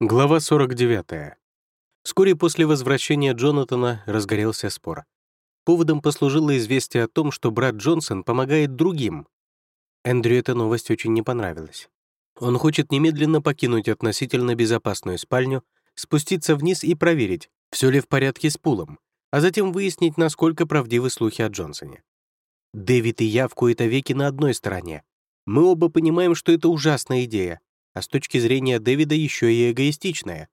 Глава 49. Вскоре после возвращения Джонатана разгорелся спор. Поводом послужило известие о том, что брат Джонсон помогает другим. Эндрю эта новость очень не понравилась. Он хочет немедленно покинуть относительно безопасную спальню, спуститься вниз и проверить, все ли в порядке с пулом, а затем выяснить, насколько правдивы слухи о Джонсоне. Дэвид и я в кои-то веки на одной стороне. Мы оба понимаем, что это ужасная идея, а с точки зрения Дэвида еще и эгоистичная.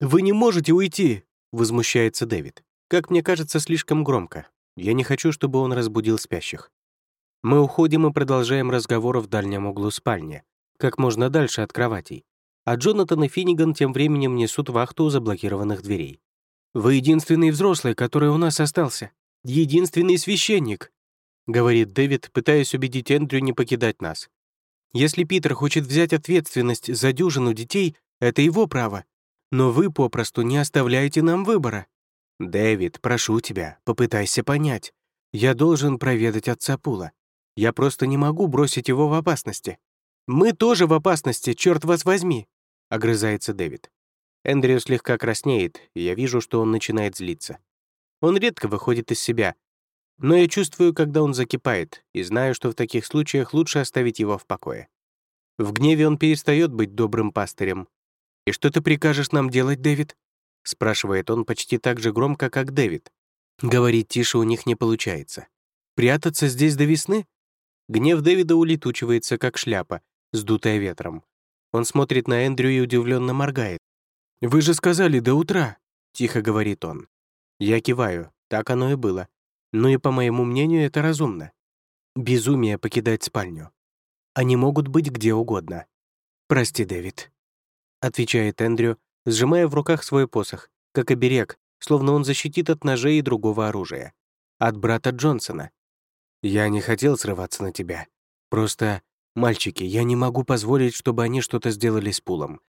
«Вы не можете уйти!» — возмущается Дэвид. Как мне кажется, слишком громко. Я не хочу, чтобы он разбудил спящих. Мы уходим и продолжаем разговор в дальнем углу спальни, как можно дальше от кроватей. А Джонатан и Финниган тем временем несут вахту у заблокированных дверей. «Вы единственный взрослый, который у нас остался. Единственный священник», — говорит Дэвид, пытаясь убедить Эндрю не покидать нас. Если Питер хочет взять ответственность за дюжину детей, это его право. Но вы попросту не оставляете нам выбора. Дэвид, прошу тебя, попытайся понять. Я должен проведать отца Пула. Я просто не могу бросить его в опасности. Мы тоже в опасности, черт вас возьми, огрызается Дэвид. Эндрю слегка краснеет, и я вижу, что он начинает злиться. Он редко выходит из себя, но я чувствую, когда он закипает, и знаю, что в таких случаях лучше оставить его в покое. В гневе он перестает быть добрым пастырем. «И что ты прикажешь нам делать, Дэвид?» — спрашивает он почти так же громко, как Дэвид. Говорить тише у них не получается. «Прятаться здесь до весны?» Гнев Дэвида улетучивается, как шляпа, сдутая ветром. Он смотрит на Эндрю и удивленно моргает. «Вы же сказали до утра», — тихо говорит он. Я киваю, так оно и было. Ну и, по моему мнению, это разумно. Безумие покидать спальню. Они могут быть где угодно. «Прости, Дэвид», — отвечает Эндрю, сжимая в руках свой посох, как оберег, словно он защитит от ножей и другого оружия. От брата Джонсона. «Я не хотел срываться на тебя. Просто, мальчики, я не могу позволить, чтобы они что-то сделали с пулом.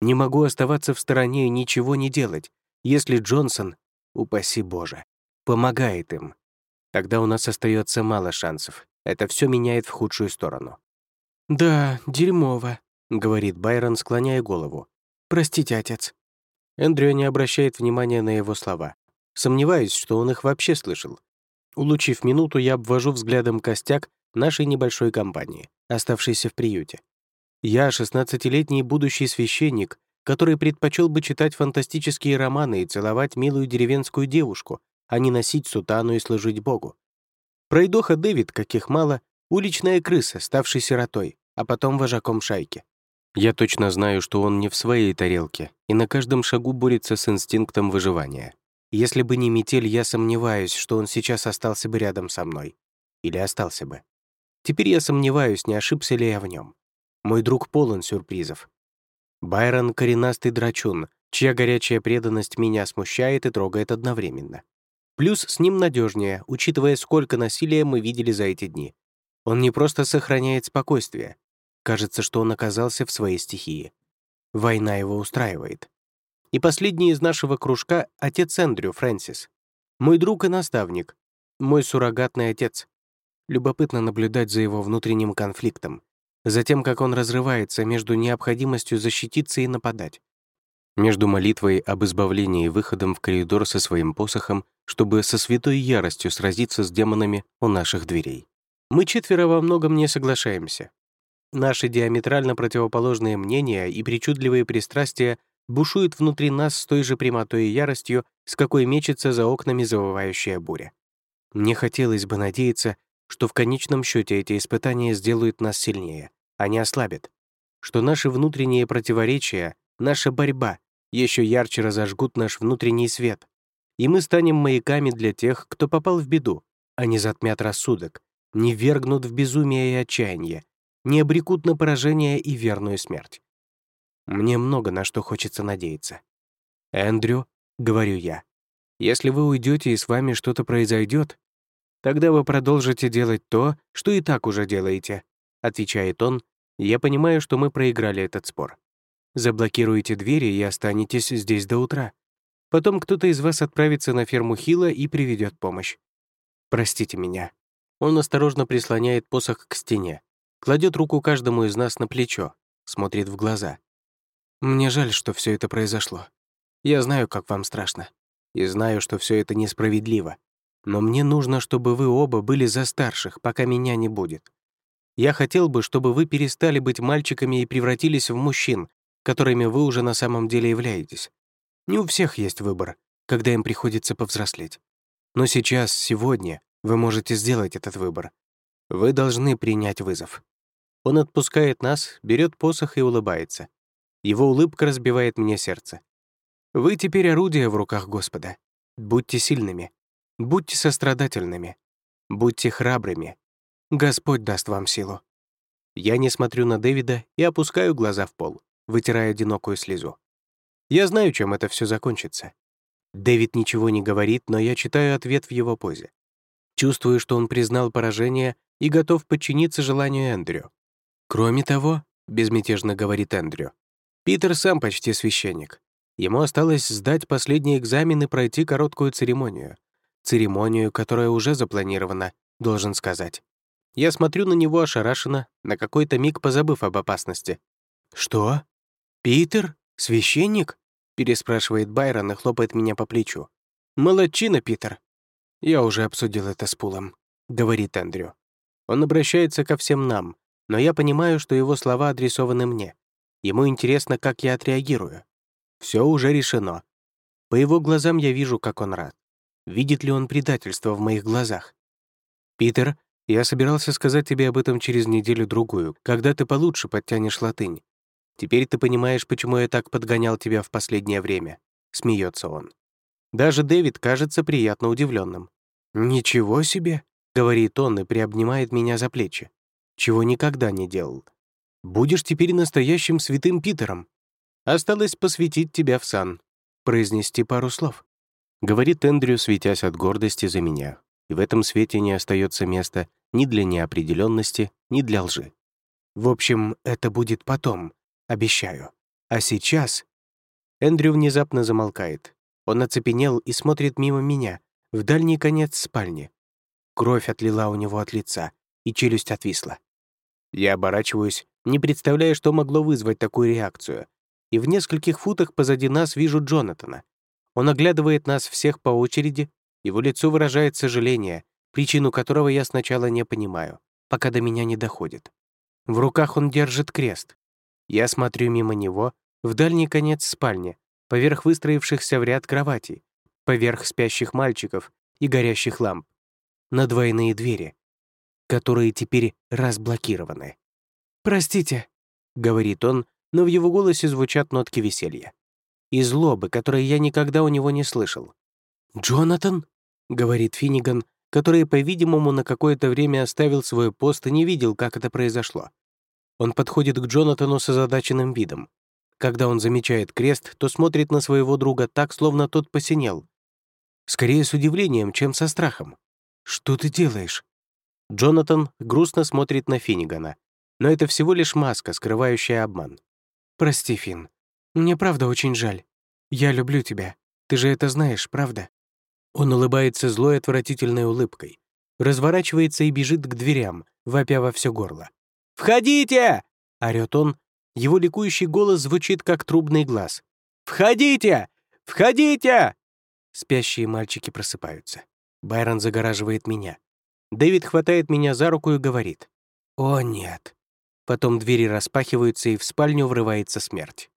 Не могу оставаться в стороне и ничего не делать, если Джонсон, упаси Боже, помогает им. Тогда у нас остается мало шансов. Это все меняет в худшую сторону. «Да, дерьмово», — говорит Байрон, склоняя голову. «Простите, отец». Эндрю не обращает внимания на его слова. Сомневаюсь, что он их вообще слышал. Улучив минуту, я обвожу взглядом костяк нашей небольшой компании, оставшейся в приюте. Я — шестнадцатилетний будущий священник, который предпочел бы читать фантастические романы и целовать милую деревенскую девушку, а не носить сутану и служить Богу. Пройдоха Дэвид, каких мало, уличная крыса, ставший сиротой, а потом вожаком шайки. Я точно знаю, что он не в своей тарелке и на каждом шагу борется с инстинктом выживания. Если бы не метель, я сомневаюсь, что он сейчас остался бы рядом со мной. Или остался бы. Теперь я сомневаюсь, не ошибся ли я в нем. Мой друг полон сюрпризов. Байрон — коренастый драчун, чья горячая преданность меня смущает и трогает одновременно. Плюс с ним надежнее, учитывая, сколько насилия мы видели за эти дни. Он не просто сохраняет спокойствие. Кажется, что он оказался в своей стихии. Война его устраивает. И последний из нашего кружка — отец Эндрю Фрэнсис. Мой друг и наставник. Мой суррогатный отец. Любопытно наблюдать за его внутренним конфликтом, за тем, как он разрывается между необходимостью защититься и нападать. Между молитвой об избавлении и выходом в коридор со своим посохом чтобы со святой яростью сразиться с демонами у наших дверей. Мы четверо во многом не соглашаемся. Наши диаметрально противоположные мнения и причудливые пристрастия бушуют внутри нас с той же прямотой и яростью, с какой мечется за окнами завывающая буря. Мне хотелось бы надеяться, что в конечном счете эти испытания сделают нас сильнее, а не ослабят, что наши внутренние противоречия, наша борьба еще ярче разожгут наш внутренний свет, и мы станем маяками для тех, кто попал в беду. Они затмят рассудок, не вергнут в безумие и отчаяние, не обрекут на поражение и верную смерть. Мне много на что хочется надеяться. «Эндрю», — говорю я, — «если вы уйдете и с вами что-то произойдет, тогда вы продолжите делать то, что и так уже делаете», — отвечает он, я понимаю, что мы проиграли этот спор. Заблокируйте двери и останетесь здесь до утра. Потом кто-то из вас отправится на ферму Хила и приведет помощь. Простите меня. Он осторожно прислоняет посох к стене, кладет руку каждому из нас на плечо, смотрит в глаза. Мне жаль, что все это произошло. Я знаю, как вам страшно. И знаю, что все это несправедливо. Но мне нужно, чтобы вы оба были за старших, пока меня не будет. Я хотел бы, чтобы вы перестали быть мальчиками и превратились в мужчин, которыми вы уже на самом деле являетесь. Не у всех есть выбор, когда им приходится повзрослеть. Но сейчас, сегодня, вы можете сделать этот выбор. Вы должны принять вызов. Он отпускает нас, берет посох и улыбается. Его улыбка разбивает мне сердце. Вы теперь орудие в руках Господа. Будьте сильными. Будьте сострадательными. Будьте храбрыми. Господь даст вам силу. Я не смотрю на Дэвида и опускаю глаза в пол, вытирая одинокую слезу. Я знаю, чем это все закончится. Дэвид ничего не говорит, но я читаю ответ в его позе. Чувствую, что он признал поражение и готов подчиниться желанию Эндрю. Кроме того, безмятежно говорит Эндрю, Питер сам почти священник. Ему осталось сдать последний экзамен и пройти короткую церемонию. Церемонию, которая уже запланирована, должен сказать. Я смотрю на него ошарашенно, на какой-то миг позабыв об опасности. «Что? Питер? Священник?» переспрашивает Байрон и хлопает меня по плечу. «Молодчина, Питер!» «Я уже обсудил это с Пулом», — говорит Эндрю. Он обращается ко всем нам, но я понимаю, что его слова адресованы мне. Ему интересно, как я отреагирую. Все уже решено. По его глазам я вижу, как он рад. Видит ли он предательство в моих глазах? «Питер, я собирался сказать тебе об этом через неделю-другую, когда ты получше подтянешь латынь. Теперь ты понимаешь, почему я так подгонял тебя в последнее время», — смеется он. Даже Дэвид кажется приятно удивленным. «Ничего себе!» — говорит он и приобнимает меня за плечи. Чего никогда не делал. «Будешь теперь настоящим святым Питером. Осталось посвятить тебя в сан, произнести пару слов», — говорит Эндрю, светясь от гордости за меня. И в этом свете не остается места ни для неопределенности, ни для лжи. В общем, это будет потом, Обещаю. А сейчас...» Эндрю внезапно замолкает. Он оцепенел и смотрит мимо меня, в дальний конец спальни. Кровь отлила у него от лица, и челюсть отвисла. Я оборачиваюсь, не представляя, что могло вызвать такую реакцию. И в нескольких футах позади нас вижу Джонатана. Он оглядывает нас всех по очереди, его лицо выражает сожаление, причину которого я сначала не понимаю, пока до меня не доходит. В руках он держит крест, я смотрю мимо него, в дальний конец спальни, поверх выстроившихся в ряд кроватей, поверх спящих мальчиков и горящих ламп, на двойные двери, которые теперь разблокированы. «Простите», — говорит он, но в его голосе звучат нотки веселья. И злобы, которые я никогда у него не слышал. «Джонатан?» — говорит Финниган, который, по-видимому, на какое-то время оставил свой пост и не видел, как это произошло. Он подходит к Джонатану с озадаченным видом. Когда он замечает крест, то смотрит на своего друга так, словно тот посинел. Скорее с удивлением, чем со страхом. «Что ты делаешь?» Джонатан грустно смотрит на Финнигана. Но это всего лишь маска, скрывающая обман. «Прости, Финн. Мне правда очень жаль. Я люблю тебя. Ты же это знаешь, правда?» Он улыбается злой отвратительной улыбкой, разворачивается и бежит к дверям, вопя во все горло. «Входите!» — орёт он. Его ликующий голос звучит, как трубный глаз. «Входите! Входите!» Спящие мальчики просыпаются. Байрон загораживает меня. Дэвид хватает меня за руку и говорит. «О, нет». Потом двери распахиваются, и в спальню врывается смерть.